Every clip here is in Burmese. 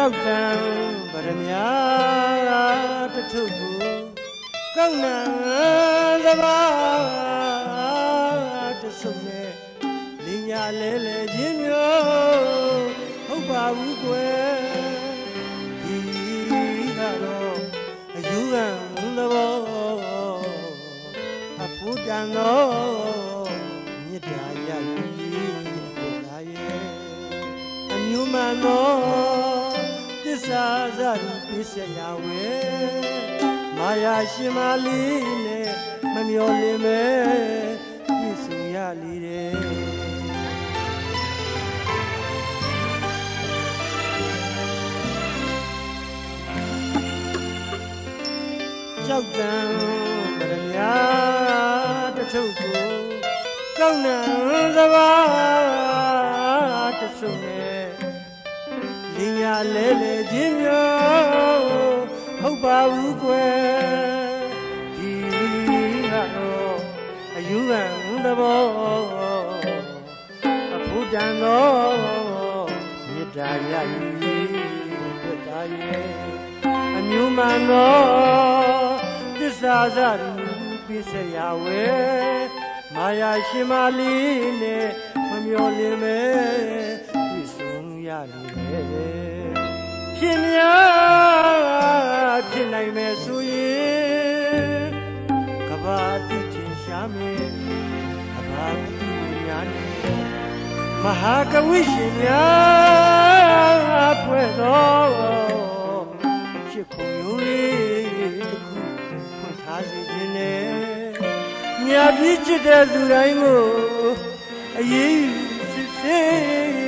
ကြောက်တံဗရမ ्या တထုပ်ကိုကောင်းနံသဘာတဆုပ်နဲ့လင်းညာလဲလဲခြင်းမျိုးဟုတ်ပါဘူးကွယ်ဒီကတော့အယူကံသဘောအဖို့တန်တော့မြစ်တာရည်ဘုရားရဲ့အမျိုးမှန်တော့သ စ္စာဇာတိပိစရာဝဲမာယာရှင်မလေးနဲ့မမျော်လင့်မဲပြည့်စုံရလေတဲ့ကြောက်တံဗရမ ्या တထုပ်ကိုကောင်းနံသဘာတဆုပ်နဲ့ လင်းရလဲလဲခြင်းမျိုးဟုတ်ပါဘူးကွယ်ဒီကတော့အယူကံသဘောအဖို့တန်တော့မေတ္တာရည်တွေ့တာရဲ့အမျိုးမှန်တော့သစ္စာဇာတိပိစရာဝဲမာယာရှင်မလေးနဲ့မမျော်လင့်မဲပြည့်စုံ ရလေဖြစ်များဖြစ်နိုင်မယ်ဆိုရင်ကဘာတိတင်ရှာမယ်ကဘာတိညာနဲ့မဟာကဝိရှင်များဖွဲ့တော်ချစ်ခုံယုံလေးတစ်ခုဖွင့်ထားစေခြင်းနဲ့မြတ်ပြီးချစ်တဲ့သူတိုင်းကိုအရေးယူစစ်ဆေးကအပြစ်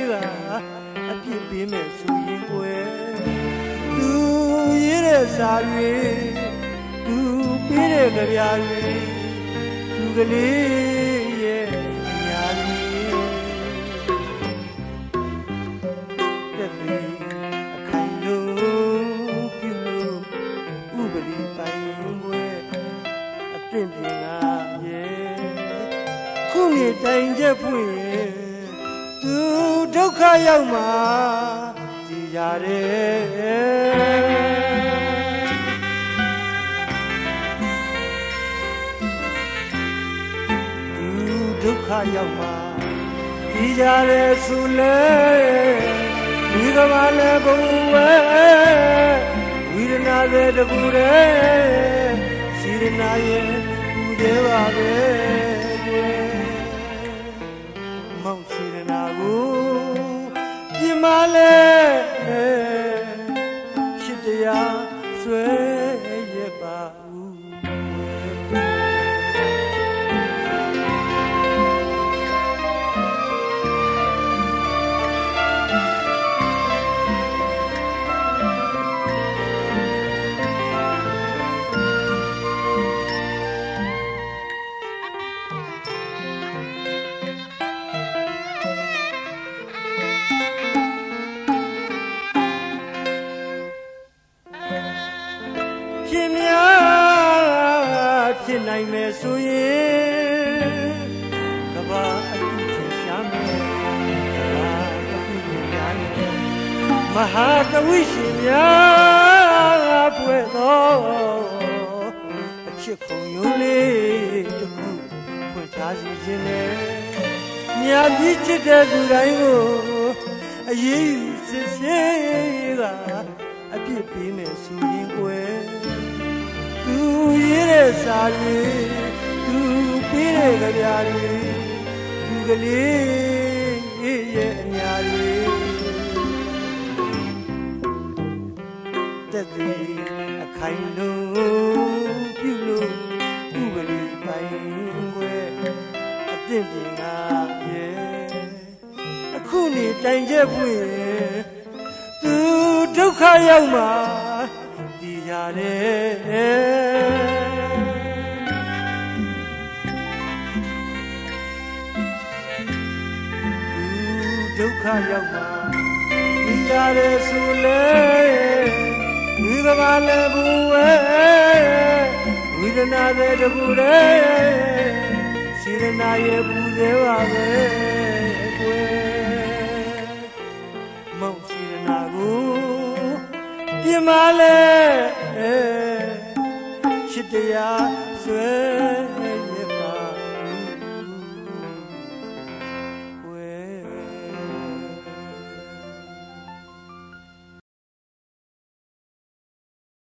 ပေးမယ်ဆိုရင်ကိုယ်သူရေးတဲ့စာတွေသူပေးတဲ့ကြပြားတွေသူကလေးရဲ့အညာလေးတက်ပြီးအခိုင်လုံးပြုလို့ဥပဒေပိုင်ွယ်အသင့်ပြင်ကရဲ့ခုမြေတိုင်ချက်ဖွင့်ရင် သူဒုက္ခရောက်မှာကြည်ကြတယ်သူဒုက္ခရောက်မှာကြည်ကြတယ်ဆိုလေဒီကမလည်းဘုံဝဲဝိရဏတဲ့တကူတဲ့စီရနာရဲ့ကူသေးပါပဲ ဖြစ်နိုင်မယ်ဆိုရင်ကဘာအတူချင်ရှာမယ်ကဘာအတူညာနဲ့မဟာကဝိရှင်များဖွဲ့တော်အချစ်ခုံယုံလေးတစ်ခုဖွင့်ထားစီခြင်းနဲ့မြတ်ကြီးချစ်တဲ့သူတိုင်းကိုအရေးယူစစ်ဆေးကအပြစ်ပေးမယ်ဆိုရင်ကွယ်သူ ရေးတဲ့စာတွေသူပေးတဲ့ကြပြားတွေသူကလေးရဲ့အညာတွေတက်သည်အခိုင်လုံးပြုလို့ဥပဒေပိုင်ွယ်အသင့်ပြင်ကရဲ့အခုနေတိုင်ချက်ဖွင့်သူဒုက္ခရောက်မှာဒီကြတယ် ဒုက္ခရောက်မှာဒီကြတယ်ဆိုလေဒီကဘာလည်းဘူးဝဲဝိဒနာတဲ့တကူတဲ့စီရနာရဲ့ဘူးသေးပါပဲကွယ်မောင်စီရနာကိုပြင်မာလဲချစ်တရားဆွဲ